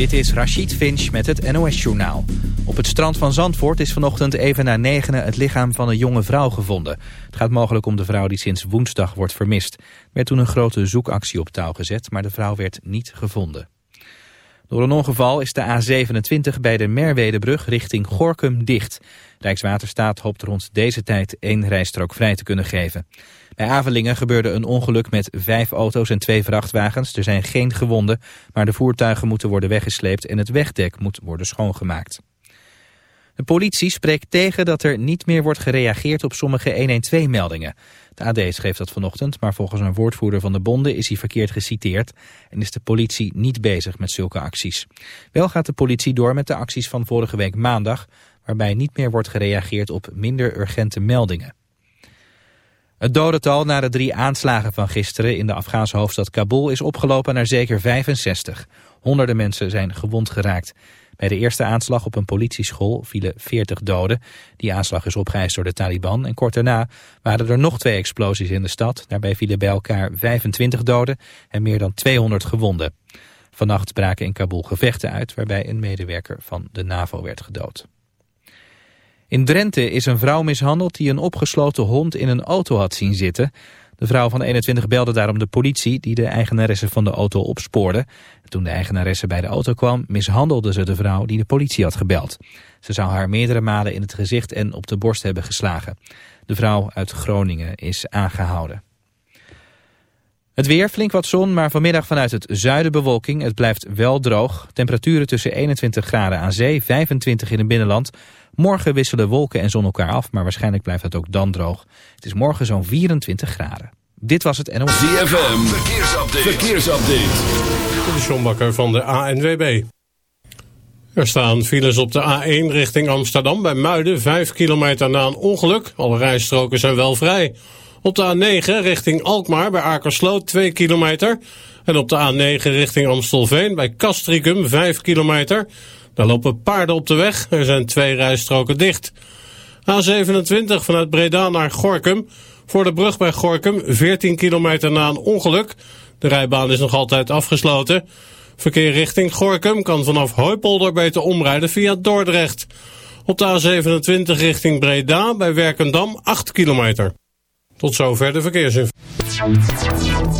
Dit is Rachid Finch met het NOS-journaal. Op het strand van Zandvoort is vanochtend even na negenen het lichaam van een jonge vrouw gevonden. Het gaat mogelijk om de vrouw die sinds woensdag wordt vermist. Er werd toen een grote zoekactie op touw gezet, maar de vrouw werd niet gevonden. Door een ongeval is de A27 bij de Merwedebrug richting Gorkum dicht. Rijkswaterstaat hoopt rond deze tijd één rijstrook vrij te kunnen geven. Bij Avelingen gebeurde een ongeluk met vijf auto's en twee vrachtwagens. Er zijn geen gewonden, maar de voertuigen moeten worden weggesleept en het wegdek moet worden schoongemaakt. De politie spreekt tegen dat er niet meer wordt gereageerd op sommige 112-meldingen. De AD schreef dat vanochtend, maar volgens een woordvoerder van de bonden is hij verkeerd geciteerd en is de politie niet bezig met zulke acties. Wel gaat de politie door met de acties van vorige week maandag, waarbij niet meer wordt gereageerd op minder urgente meldingen. Het dodental na de drie aanslagen van gisteren in de Afghaanse hoofdstad Kabul is opgelopen naar zeker 65. Honderden mensen zijn gewond geraakt. Bij de eerste aanslag op een politieschool vielen 40 doden. Die aanslag is opgeëist door de Taliban. En kort daarna waren er nog twee explosies in de stad. Daarbij vielen bij elkaar 25 doden en meer dan 200 gewonden. Vannacht braken in Kabul gevechten uit waarbij een medewerker van de NAVO werd gedood. In Drenthe is een vrouw mishandeld die een opgesloten hond in een auto had zien zitten. De vrouw van 21 belde daarom de politie die de eigenaresse van de auto opspoorde. toen de eigenaresse bij de auto kwam mishandelde ze de vrouw die de politie had gebeld. Ze zou haar meerdere malen in het gezicht en op de borst hebben geslagen. De vrouw uit Groningen is aangehouden. Het weer, flink wat zon, maar vanmiddag vanuit het zuiden bewolking. Het blijft wel droog. Temperaturen tussen 21 graden aan zee, 25 in het binnenland. Morgen wisselen wolken en zon elkaar af, maar waarschijnlijk blijft het ook dan droog. Het is morgen zo'n 24 graden. Dit was het NOS. ZFM, verkeersupdate. verkeersupdate. De Sjombakker van de ANWB. Er staan files op de A1 richting Amsterdam bij Muiden, 5 kilometer na een ongeluk. Alle rijstroken zijn wel vrij. Op de A9 richting Alkmaar bij Akersloot 2 kilometer. En op de A9 richting Amstelveen bij Castricum 5 kilometer. Daar lopen paarden op de weg. Er zijn twee rijstroken dicht. A27 vanuit Breda naar Gorkum. Voor de brug bij Gorkum 14 kilometer na een ongeluk. De rijbaan is nog altijd afgesloten. Verkeer richting Gorkum kan vanaf Hooipolder beter omrijden via Dordrecht. Op de A27 richting Breda bij Werkendam 8 kilometer. Tot zover de verkeersinformatie.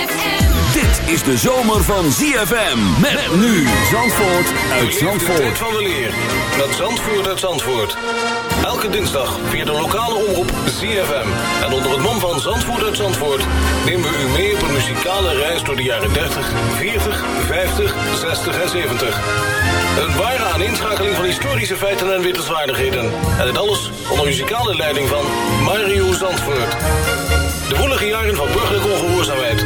Is de zomer van ZFM. Met nu Zandvoort uit Zandvoort. van de. Met Zandvoort uit Zandvoort. Elke dinsdag via de lokale omroep ZFM. En onder het mom van Zandvoort uit Zandvoort... nemen we u mee op een muzikale reis door de jaren 30, 40, 50, 60 en 70. Een ware aaninschakeling van historische feiten en wittelswaardigheden. En dit alles onder muzikale leiding van Mario Zandvoort. De woelige jaren van burgerlijke ongehoorzaamheid,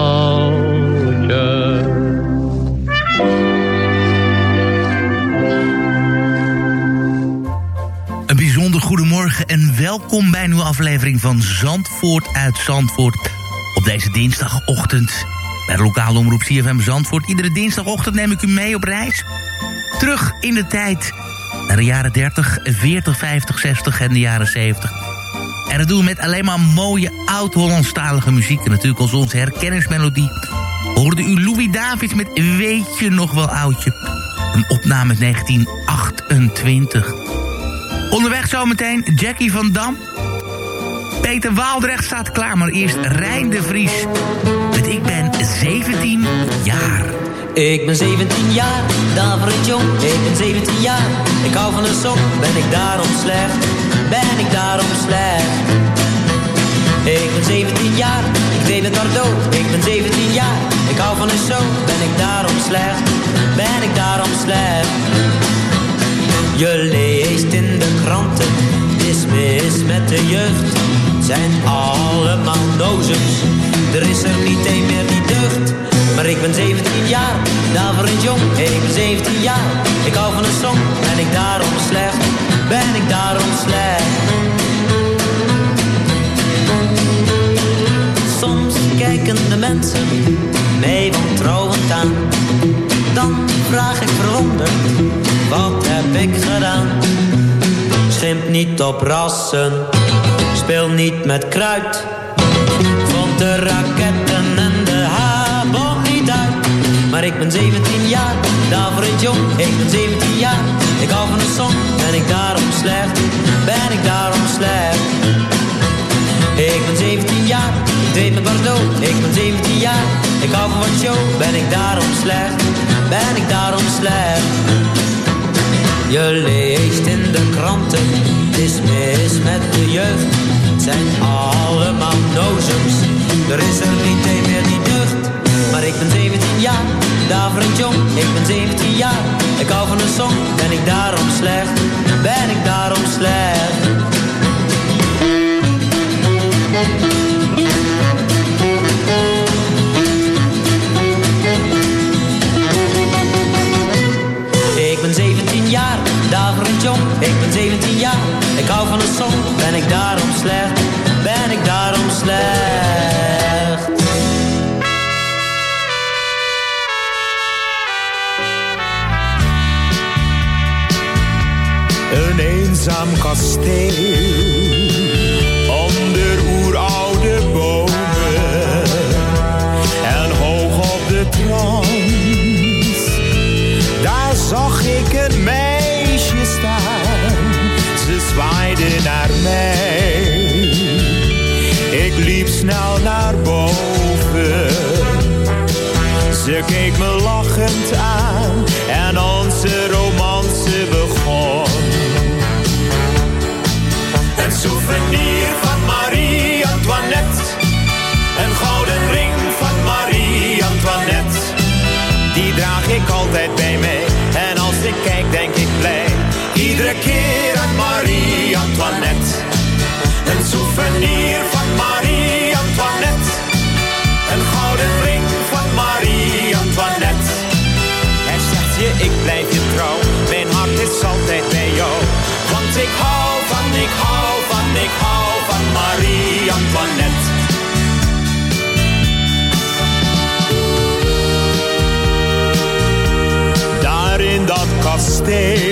En welkom bij een nieuwe aflevering van Zandvoort uit Zandvoort. Op deze dinsdagochtend bij de lokale omroep CFM Zandvoort. Iedere dinsdagochtend neem ik u mee op reis. Terug in de tijd naar de jaren 30, 40, 50, 60 en de jaren 70. En dat doen we met alleen maar mooie oud-Hollandstalige muziek. En natuurlijk als onze herkenningsmelodie hoorde u Louis Davids met Weet je nog wel oudje. Een opname uit 1928. Onderweg zometeen Jackie van Dam. Peter Waaldrecht staat klaar, maar eerst Rijn de Vries. Ik ben 17 jaar. Ik ben 17 jaar, daverend jong, ik ben 17 jaar. Ik hou van een song, ben ik daarom slecht? Ben ik daarom slecht? Ik ben 17 jaar, ik deel het cadeau. Ik ben 17 jaar, ik hou van een show. Ben ik daarom slecht? Ben ik daarom slecht? Je in de kranten, is mis met de jeugd. Zijn allemaal dozens, er is er niet één meer die deugt. Maar ik ben 17 jaar, daverend jong, ik ben 17 jaar. Ik hou van een song, ben ik daarom slecht? Ben ik daarom slecht? Soms kijken de mensen mij wantrouwend aan. dan vraag ik verwonderd, wat heb ik gedaan? Schimp niet op rassen, speel niet met kruid. Vond de raketten en de habon niet uit. Maar ik ben 17 jaar, daarvoor het jong. Ik ben 17 jaar, ik hou van een song. Ben ik daarom slecht, ben ik daarom slecht. Ik ben 17 jaar, ik deed mijn Bordeaux. Ik ben 17 jaar, ik hou van wat show. Ben ik daarom slecht, ben ik daarom slecht. Je leest in de kranten, het is mis met de jeugd. Het zijn allemaal nozems, er is er niet een meer die deugd. Maar ik ben 17 jaar, een jong. Ik ben 17 jaar, ik hou van een song. Ben ik daarom slecht, ben ik daarom slecht. Ik ben 17 jaar, ik hou van een song. Ben ik daarom slecht, ben ik daarom slecht. Een eenzaam kasteel En als ik kijk, denk ik blij. Iedere keer aan Marie-Antoinette. Een souvenir van Marie-Antoinette. Een gouden ring van Marie-Antoinette. Hij zegt je, ik blijf je trouw. Mijn hart is altijd bij jou. Want ik hou van, ik hou van, ik hou van Marie-Antoinette. Kasteel,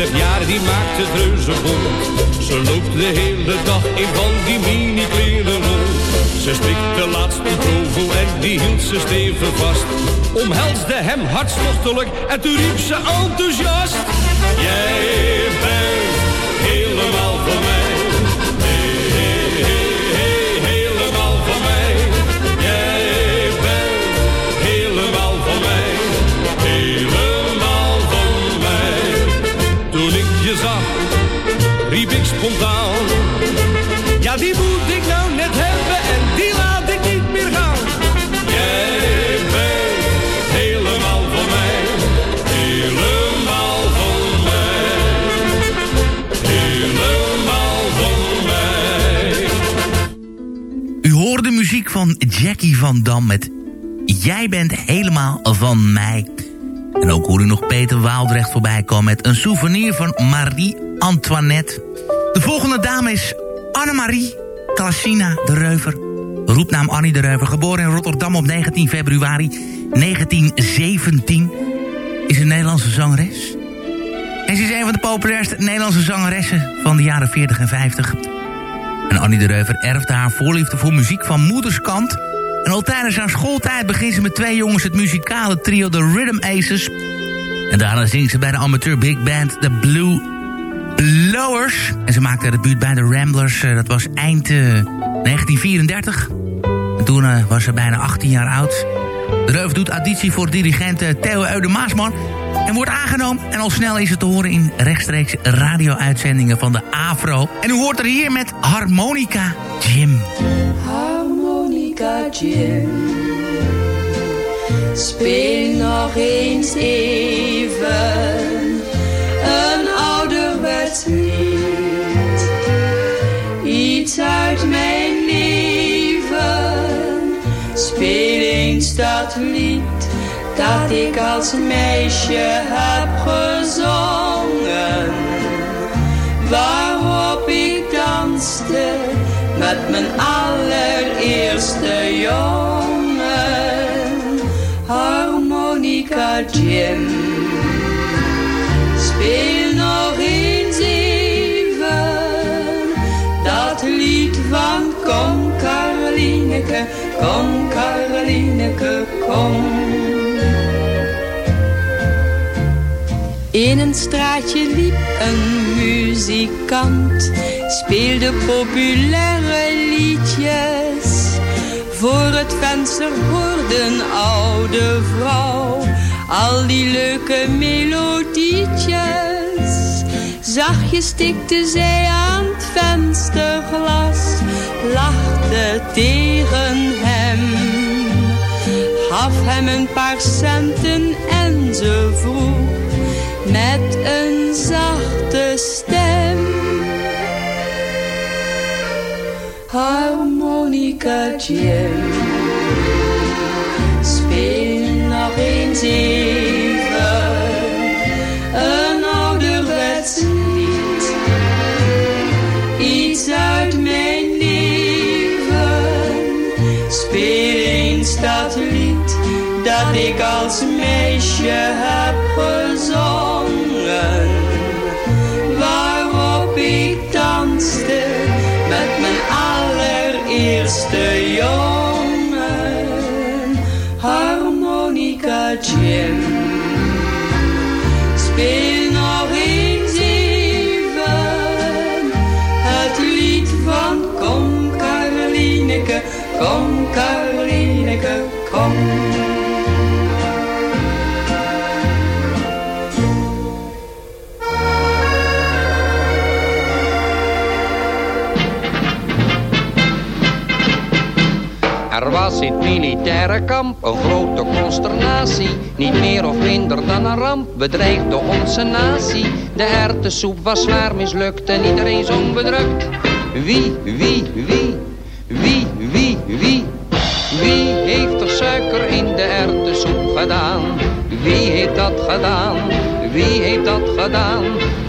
twintig jaar, die maakt het reuze goed. Ze loopt de hele dag in van die mini-kleren rond. Ze stikt de laatste provo en die hield ze stevig vast. Omhelsde hem hartstochtelijk en toen riep ze enthousiast. Jij bent helemaal voor mij. Ja, die moet ik nou net hebben en die laat ik niet meer gaan. Jij bent helemaal van mij. Helemaal van mij. Helemaal van mij. U hoort de muziek van Jackie van Dam met Jij bent helemaal van mij. En ook hoor u nog Peter Waaldrecht voorbij komen met een souvenir van Marie Antoinette. De volgende dame is Annemarie Klasina de Reuver. Roepnaam Annie de Reuver, geboren in Rotterdam op 19 februari 1917. Is een Nederlandse zangeres. En ze is een van de populairste Nederlandse zangeressen van de jaren 40 en 50. En Annie de Reuver erfde haar voorliefde voor muziek van moederskant. En al tijdens haar schooltijd begint ze met twee jongens het muzikale trio The Rhythm Aces. En daarna zingt ze bij de amateur big band The Blue Blowers. En ze maakte debuut bij de Ramblers. eh, Dat was eind eh, 1934. En toen eh, was ze bijna 18 jaar oud. De Reuver doet auditie voor dirigent eh, Theo Eude Maasman. En wordt aangenomen. En al snel is het te horen in rechtstreeks radio-uitzendingen van de AFRO. En u hoort er hier met Harmonica Jim. Harmonica Jim. Speel nog eens even ouderwets lied. Iets uit mijn leven. Speel eens dat lied dat ik als meisje heb gezongen. Waarop ik danste met mijn allereerste jongen. Harmonica Jim. Speel Kom Karolineke, kom. In een straatje liep een muzikant, speelde populaire liedjes. Voor het venster hoorde een oude vrouw al die leuke melodietjes. Zachtjes tikte zij aan het vensterglas, lachte tegen hem. Gaf hem een paar centen en ze vroeg met een zachte stem. Harmonica Jim, speel nog eens even dat ik als meisje heb gezongen. Waarop ik danste met mijn allereerste jongen. Militaire kamp een grote consternatie. Niet meer of minder dan een ramp bedreigde onze natie. De erwtensoep was zwaar mislukt en iedereen zong bedrukt. Wie, wie, wie, wie, wie, wie, wie heeft er suiker in de erwtensoep gedaan? Wie heeft dat gedaan? Wie heeft dat gedaan?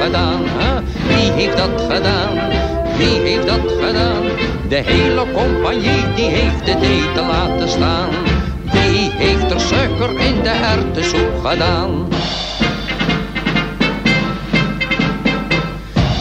gedaan? Wie heeft dat gedaan? Wie heeft dat gedaan? De hele compagnie die heeft het eten laten staan. Wie heeft er suiker in de erwtensoep gedaan?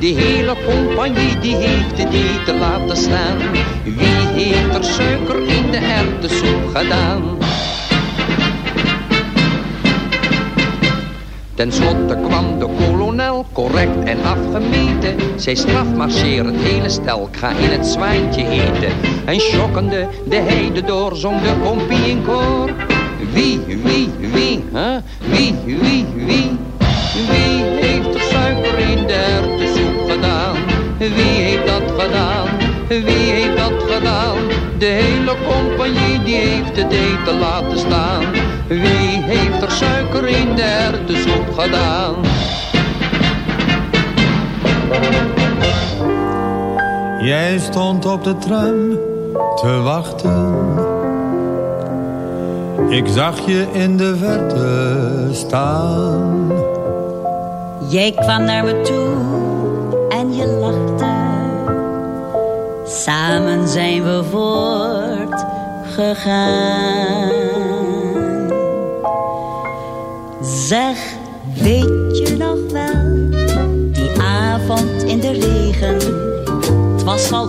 De hele compagnie die heeft het eten laten staan. Wie heeft er suiker in de erwtensoep gedaan? Ten slotte kwam de kolonel, correct en afgemeten. Zij strafmarcheer het hele stel, ik ga in het zwijntje eten. En schokkende de heide door, zong de kompie in koor. Wie, wie, wie, hè? Wie, wie, wie? Wie Wie heeft dat gedaan? Wie heeft dat gedaan? De hele compagnie die heeft het eten laten staan. Wie heeft er suiker in de erwtensoep gedaan? Jij stond op de tram te wachten. Ik zag je in de verte staan. Jij kwam naar me toe Samen zijn we voortgegaan. Zeg, weet je nog wel, die avond in de regen. Het was al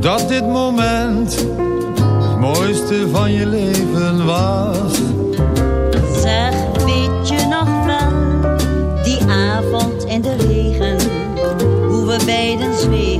dat dit moment het mooiste van je leven was. Zeg, weet je nog wel, die avond in de regen, hoe we beiden zwegen,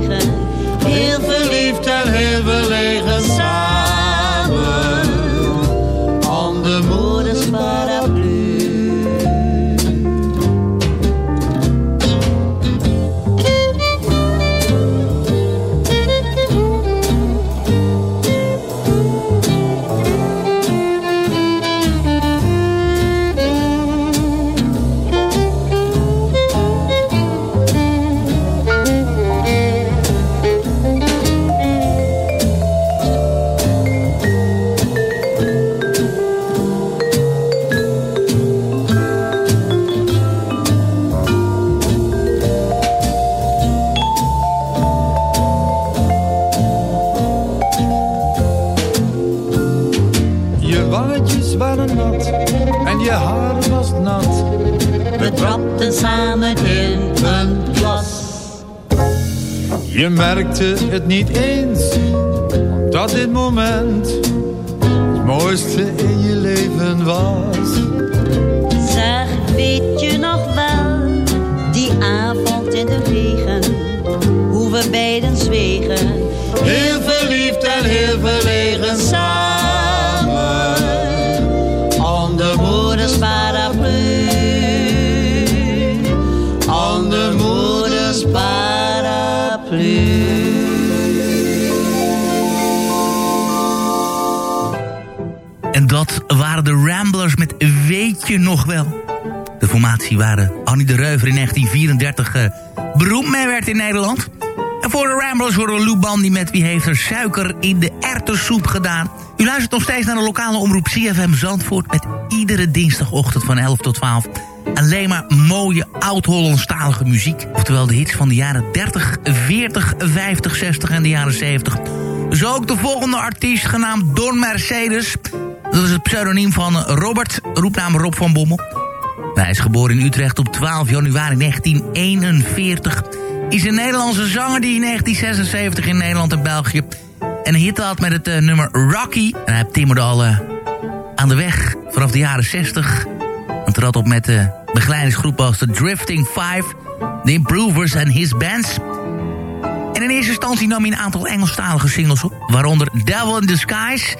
Je wangetjes waren nat en je haar was nat. We trapten samen in een plas. Je merkte het niet eens, dat dit moment het mooiste in je leven was. Zeg, weet je nog wel, die avond in de regen, hoe we beiden zwegen, heel verliefd en heel verlegen dat waren de Ramblers met Weet je nog wel. De formatie waar eh, Annie de Reuver in 1934 eh, beroemd mee werd in Nederland. En voor de Ramblers we Lou Bandy met Wie heeft er suiker in de erwtensoep gedaan. U luistert nog steeds naar de lokale omroep CFM Zandvoort... met iedere dinsdagochtend van 11 tot 12 alleen maar mooie oud-Hollandstalige muziek. Oftewel de hits van de jaren 30, 40, 50, 60 en de jaren 70. Zo ook de volgende artiest genaamd Don Mercedes. Dat is het pseudoniem van Robert, roepnaam Rob van Bommel. Hij is geboren in Utrecht op 12 januari 1941. Is een Nederlandse zanger die in 1976 in Nederland en België... een hit had met het uh, nummer Rocky. En hij timmerde al uh, aan de weg vanaf de jaren 60... En trad op met de begeleidingsgroep als de Drifting Five, The Improvers en His Bands. En in eerste instantie nam hij een aantal Engelstalige singles op, waaronder Devil in Disguise.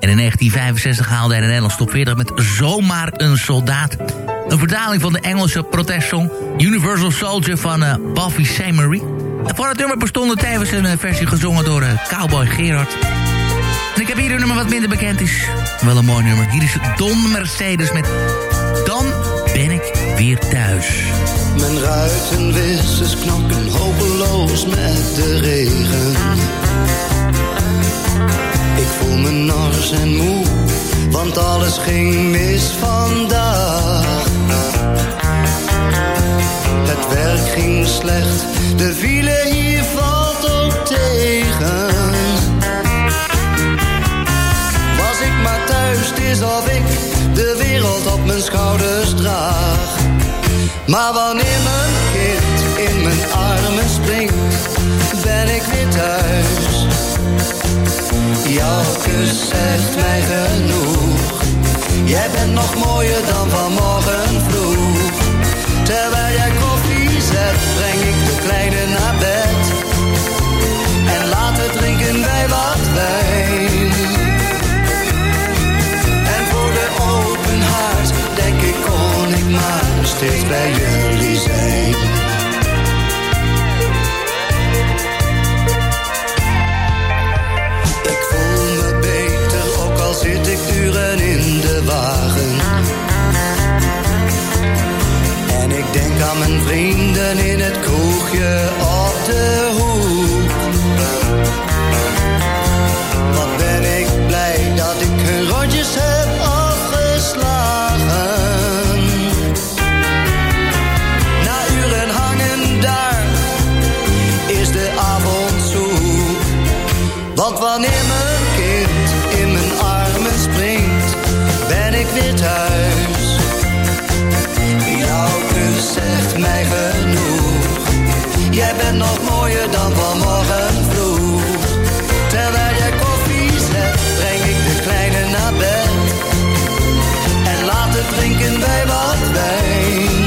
En in 1965 haalde hij de Nederlands top 40 met Zomaar een Soldaat. Een vertaling van de Engelse protestsong Universal Soldier van uh, Buffy Sainte-Marie. En voor het nummer bestond er tevens een uh, versie gezongen door uh, Cowboy Gerard. En ik heb hier een nummer wat minder bekend is. Wel een mooi nummer. Hier is Don Mercedes met Dan ben ik weer thuis. Mijn ruitenwissers knokken hopeloos met de regen. Ik voel me nors en moe, want alles ging mis vandaag. Het werk ging slecht, de file hier valt ook tegen. Was ik maar thuis, is of ik de wereld op mijn schouders draag. Maar wanneer mijn kind in mijn armen springt, ben ik weer thuis. Jouw kus zegt mij genoeg. Jij bent nog mooier dan vanmorgen vroeg. Terwijl jij koffie zet, breng ik de kleine naar bed. En later drinken wij wat wijn. En voor de open haard denk ik kon ik maar steeds bij jullie zijn. Mijn vrienden in het kroegje op de hoek. Wat ben ik blij dat ik hun rondjes heb afgeslagen. Na uren hangen daar is de avond zoek. Want wanneer mijn kind in mijn armen springt, ben ik weer thuis. Mij genoeg. Jij bent nog mooier dan vanmorgen vroeg. Terwijl jij koffie zet, breng ik de kleine naar bed. En later drinken wij wat wijn.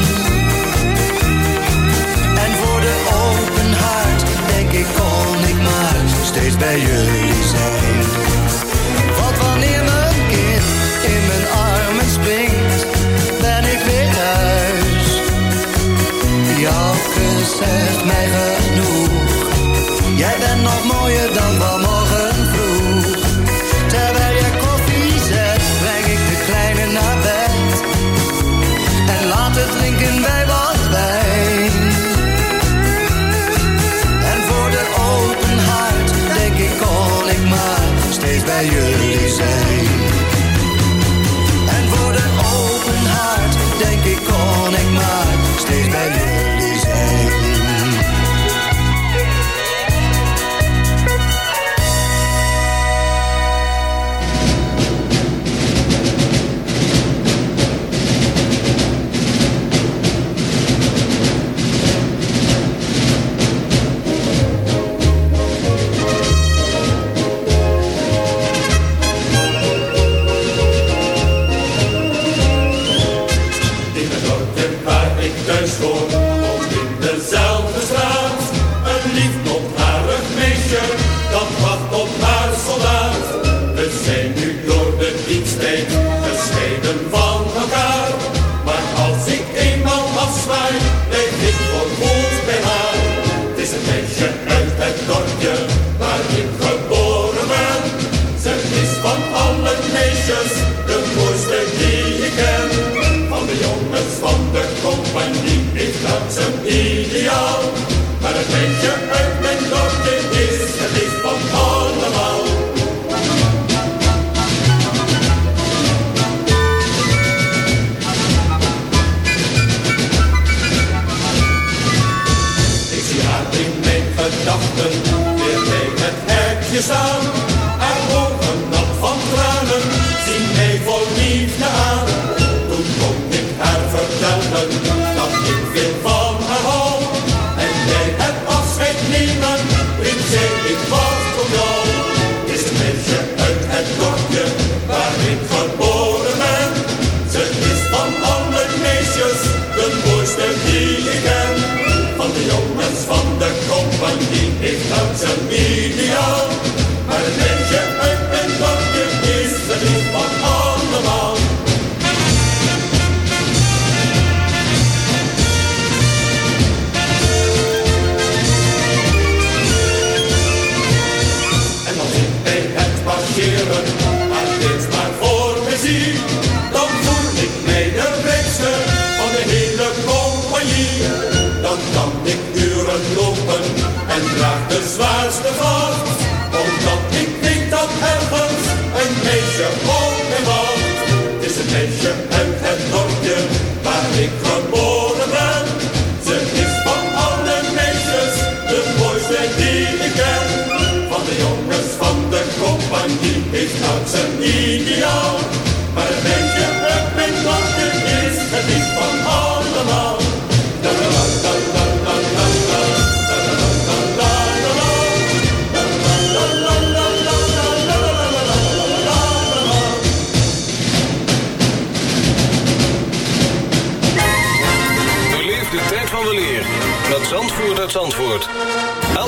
En voor de open haard denk ik kon ik maar steeds bij jullie zijn. Zegt mij genoeg. Jij bent nog mooier dan vanmorgen vroeg. Terwijl jij koffie zet, breng ik de kleine naar bed. En later drinken wij wat wijn. En voor de open haard denk ik kon ik maar steeds bij jullie zijn. dat is een ideaal. Maar het beetje wat het is, het is van allemaal. De tijd van wel leer met Zandvoort uit Zandvoort.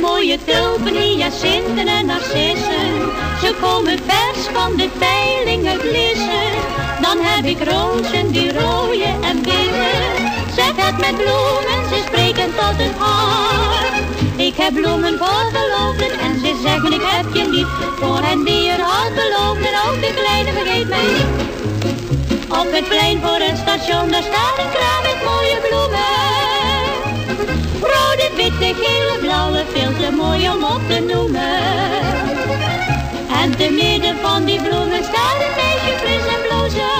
mooie tulpen, hyacinten en narcissen. Ze komen vers van de veiling uit Lissen. Dan heb ik rozen die rooien en witte. Zeg het met bloemen, ze spreken tot het hart. Ik heb bloemen voor geloofden en ze zeggen ik heb je lief. Voor hen die er had beloofd en ook de kleine vergeet mij niet. Op het plein voor het station, daar staat een kraam met mooie bloemen. Rode, witte, gele, blauwe, veel te mooi om op te noemen. En te midden van die bloemen staat een meisje fris en blozen.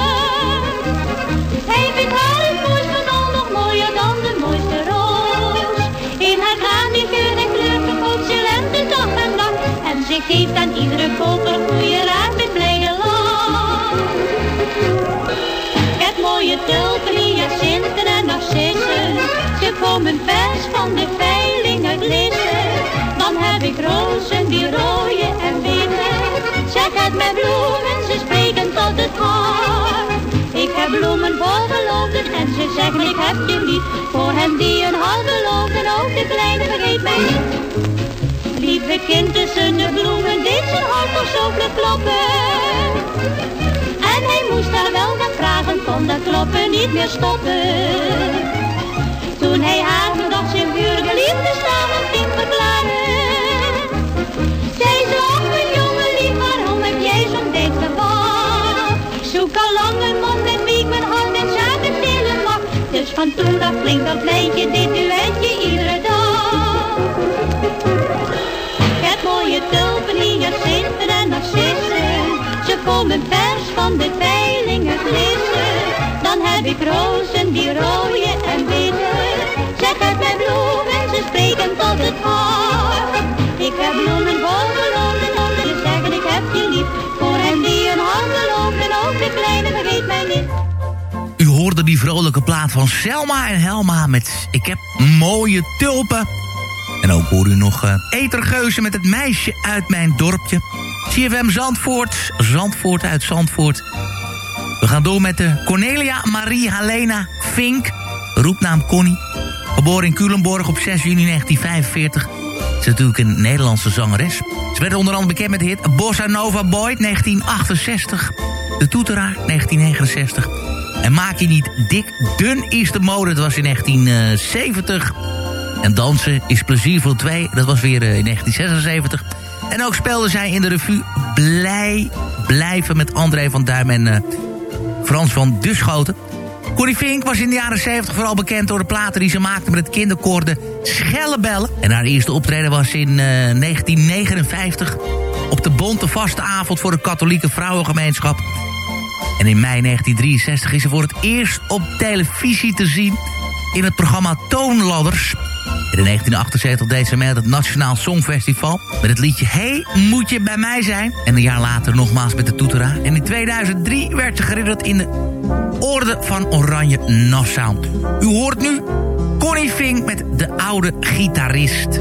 Hij vindt haar het mooist van al nog mooier dan de mooiste roos. In haar graan die geur en kleur verkoopt ze lente dag en nacht. En ze geeft aan iedere koper goede raad met blijde lach. Heb mooie tulpen, hyacinten en narcissen. Ze komen vers van de veiling Dan heb ik rozen die rooien en witte. Zeg het met bloemen, ze spreken tot het hart. Ik heb bloemen voor geloofden en ze zeggen ik heb je lief. Voor hen die een hart beloofden, ook de kleine vergeet mij niet. Lieve kind tussen de bloemen deed zijn hart toch zo kloppen. En hij moest haar wel gaan vragen, kon dat kloppen niet meer stoppen. Toen hij haar nog zijn liefde samen ging verklaren. Ze, ach mijn jongen lief, waarom heb jij zo'n gewacht? Ik zoek al lang een man met wie ik mijn hart en zaken delen mag. Dus van toen af klinkt dat lijntje, dit duetje iedere dag. Ik heb mooie tulpen, hyacinten en narcissen. Ze komen vers van de veiling uit Lissen. Dan heb ik rozen die rooien en witte. Zeg het met bloemen, ze spreken tot het hart. Ik heb bloemen voor geloofden, om te zeggen ik heb je lief. Voor hen die een hart geloofden, ook de kleine vergeet mij niet. U hoorde die vrolijke plaat van Selma en Helma met Ik heb mooie tulpen. En ook hoor u nog uh, Etergeuzen met het meisje uit mijn dorpje. CFM Zandvoort. Zandvoort uit Zandvoort. We gaan door met de Cornelia Marie Helena Fink. Roepnaam Connie. Geboren in Culemborg op 6 juni 1945. Ze is natuurlijk een Nederlandse zangeres. Ze werd onder andere bekend met de hit Bossa Nova Boy 1968. De Toeteraar 1969. En maak je niet dik, dun is de mode. Dat was in 1970. En dansen is plezier voor twee. Dat was weer eh, in 1976. En ook speelde zij in de revue Blij Blijven met André van Duim en eh, Frans van Duschoten. Corrie Fink was in de jaren 70 vooral bekend door de platen die ze maakte met het kinderkoor de Schellebellen. En haar eerste optreden was in eh, 1959 op de Bonte Vaste Avond voor de katholieke vrouwengemeenschap. En in mei 1963 is ze voor het eerst op televisie te zien in het programma Toonladders. In 1978 deed ze mee aan het Nationaal Songfestival... met het liedje Hey, moet je bij mij zijn? En een jaar later nogmaals met de Toetera. En in 2003 werd ze geridderd in de Orde van Oranje Nassau. U hoort nu Connie Fink met De Oude Gitarist.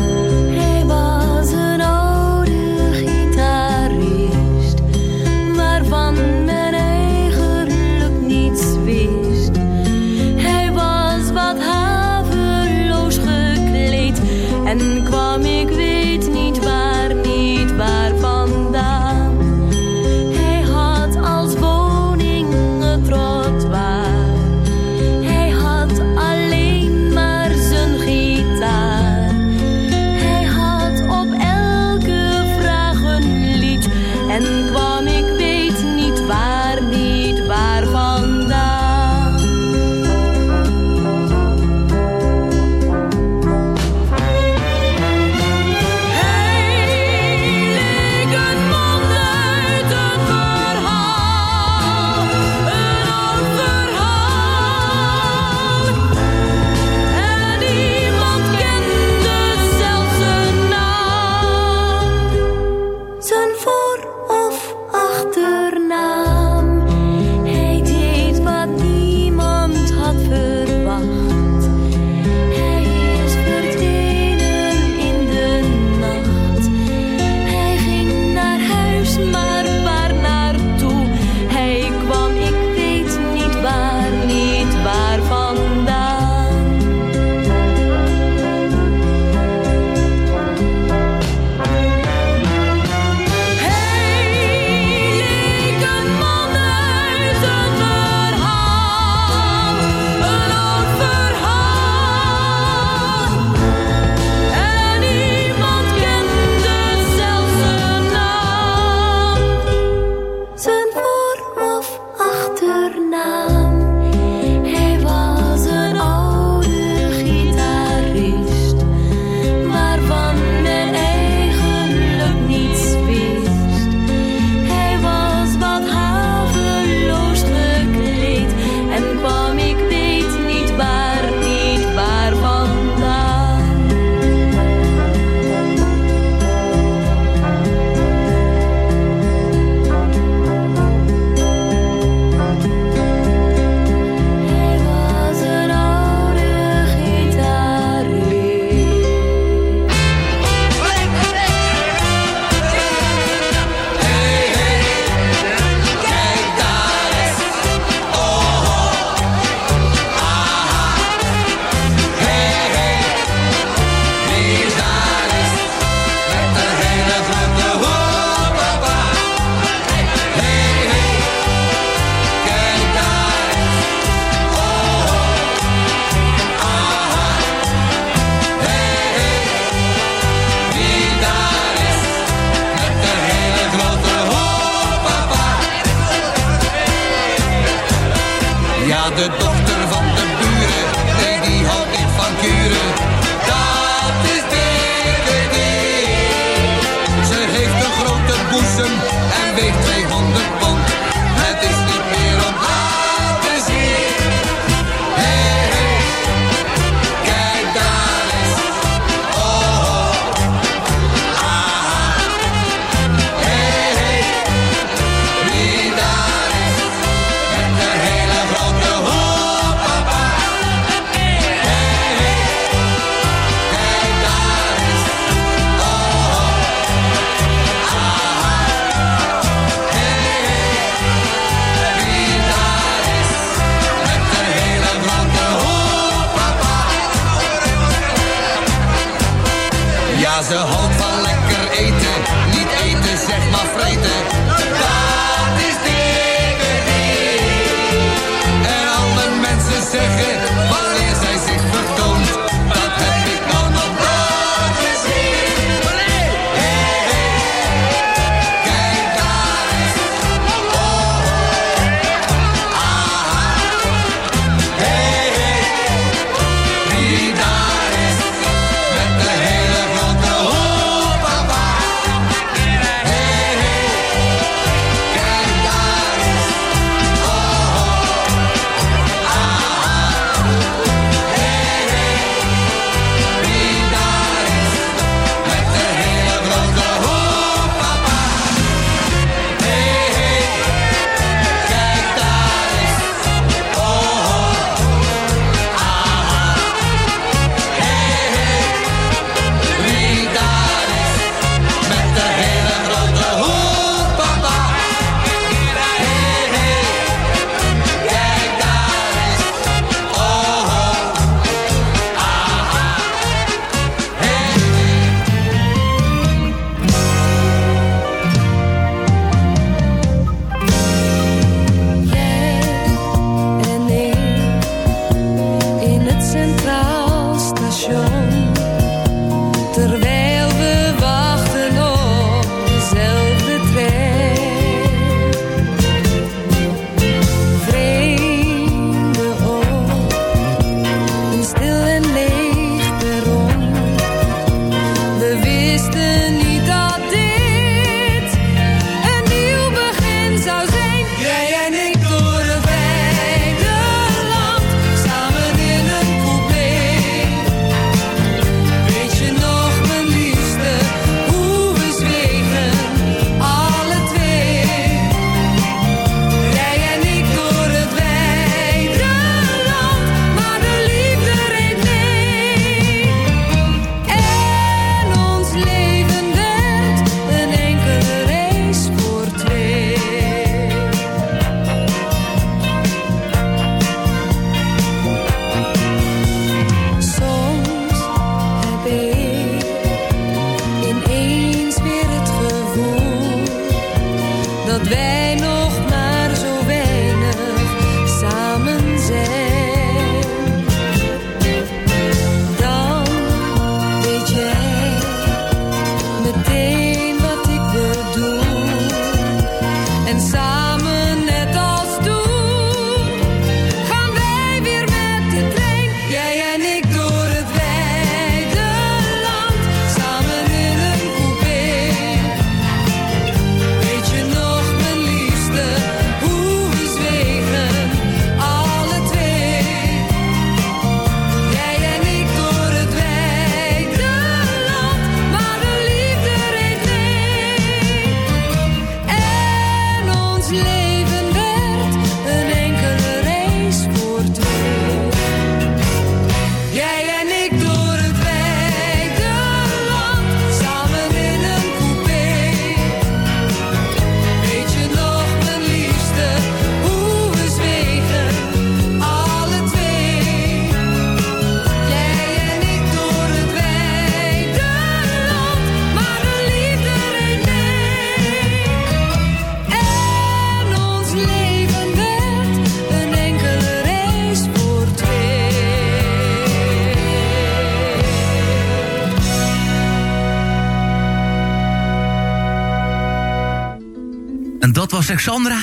Alexandra.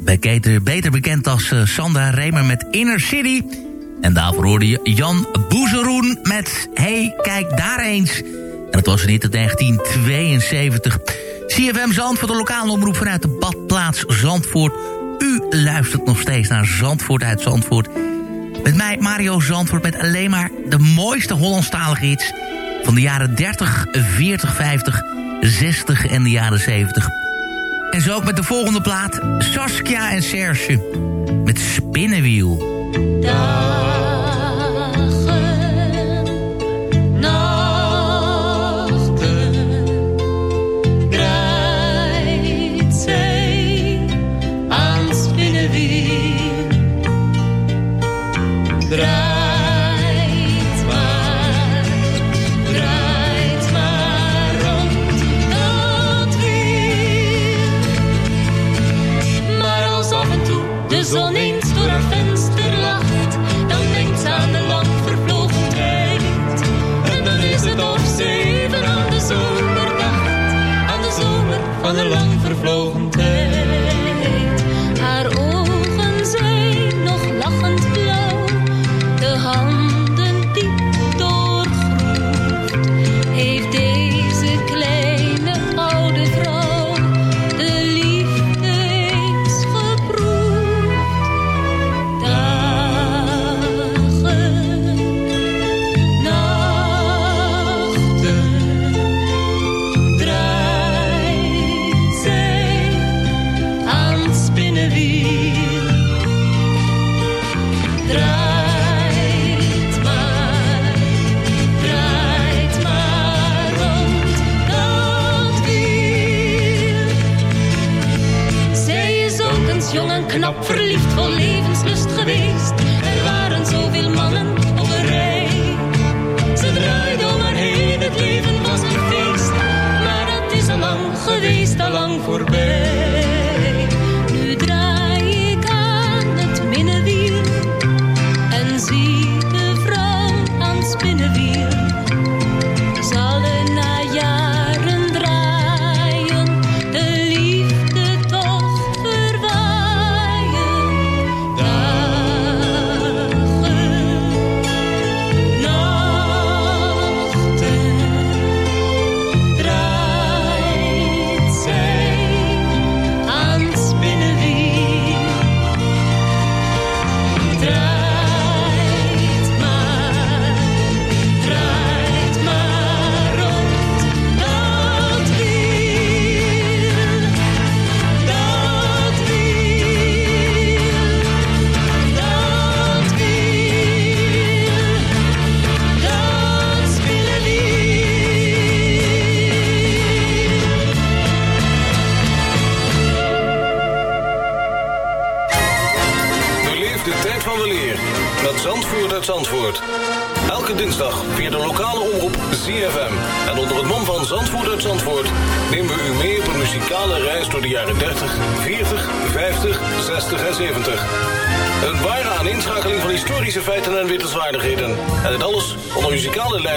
Beketer, beter bekend als eh, Sandra Remer met Inner City. En daarvoor hoorde je Jan Boezeroen met Hey, kijk daar eens. En dat was niet 1972. CFM Zandvoort, de lokale omroep vanuit de badplaats Zandvoort. U luistert nog steeds naar Zandvoort uit Zandvoort. Met mij Mario Zandvoort met alleen maar de mooiste Hollandstalige hits... van de jaren 30, 40, 50, 60 en de jaren 70. En zo ook met de volgende plaat. Saskia en Serge. Met Spinnenwiel.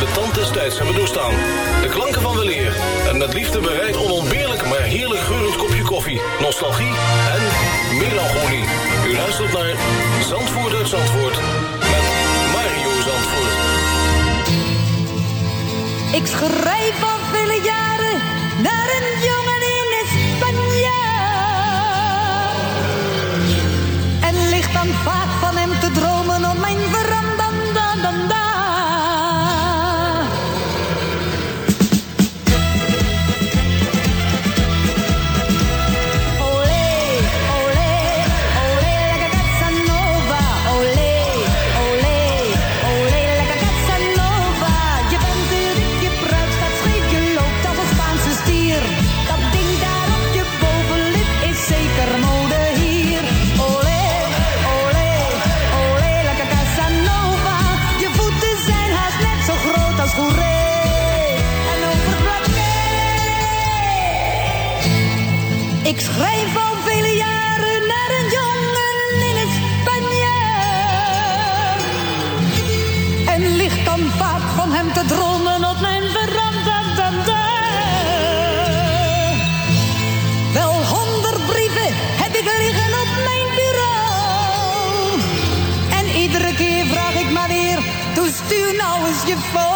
de tand des tijds hebben doorstaan. De klanken van weleer. En met liefde bereid onontbeerlijk, maar heerlijk geurend kopje koffie. Nostalgie en melancholie. U luistert naar Zandvoort uit Zandvoort. Met Mario Zandvoort. Ik schrijf al vele jaren naar een jongen in Spanje. En ligt dan vaak van hem te dromen looking for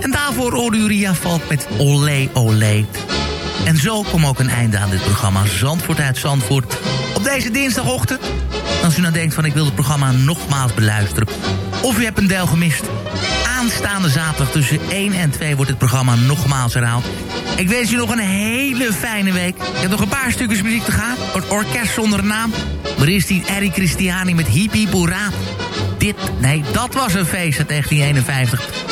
En daarvoor Uriah Valk met Olé Olé. En zo kwam ook een einde aan dit programma Zandvoort uit Zandvoort. Op deze dinsdagochtend. Als u nou denkt van ik wil het programma nogmaals beluisteren. Of u hebt een deel gemist. Aanstaande zaterdag tussen 1 en 2 wordt het programma nogmaals herhaald. Ik wens u nog een hele fijne week. Ik heb nog een paar stukjes muziek te gaan. Het orkest zonder naam. Maar is die Eric Christiani met Hiep Hoera. Nee, dat was een feest uit 1951.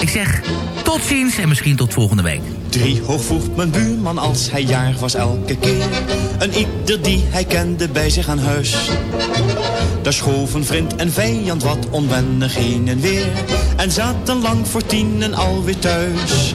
Ik zeg tot ziens en misschien tot volgende week. Drie hoog vroeg mijn buurman als hij jaar was elke keer. Een ieder die hij kende bij zich aan huis. Daar schoven vriend en vijand wat onwennig heen en weer. En zaten lang voor tienen alweer thuis.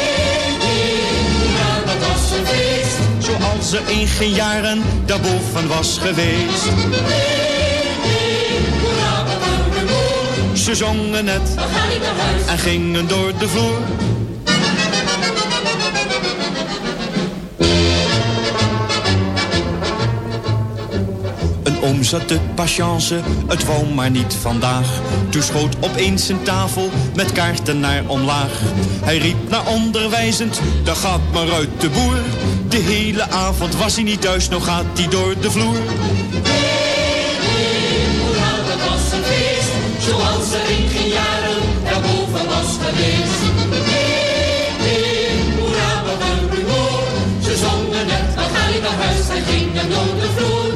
Zoals er in geen jaren daarboven was geweest. Ze zongen huis. en gingen door de vloer. Oom zat de patience, het wou maar niet vandaag. Toen schoot opeens zijn tafel met kaarten naar omlaag. Hij riep naar onderwijzend, daar gaat maar uit de boer. De hele avond was hij niet thuis, nog gaat hij door de vloer. Een. Zoals er in geen jaren daarboven was geweest. Hoera, wat een rumoer. Ze zongen net, we gaan niet naar huis en gingen door de vloer.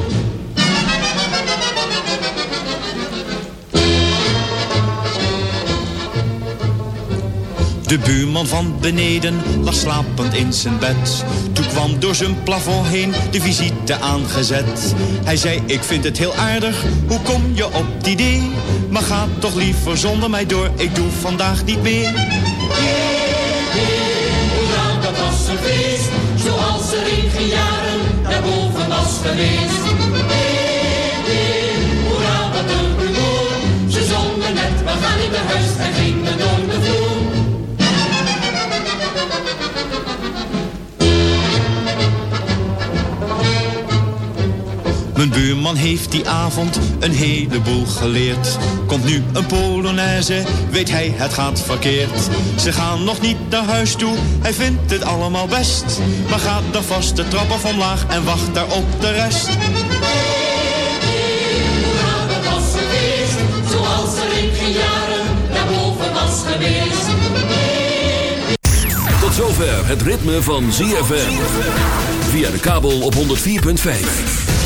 De buurman van beneden lag slapend in zijn bed. Toen kwam door zijn plafond heen de visite aangezet. Hij zei, ik vind het heel aardig, hoe kom je op het idee? Maar ga toch liever zonder mij door, ik doe vandaag niet meer. Hoera, dat was een feest. Zoals er in geen jaren daarboven was geweest. Buurman heeft die avond een heleboel geleerd. Komt nu een Polonaise, weet hij het gaat verkeerd. Ze gaan nog niet naar huis toe, hij vindt het allemaal best. Maar gaat er vast de trap af omlaag en wacht daar op de rest. Tot zover het ritme van ZFM. Via de kabel op 104.5.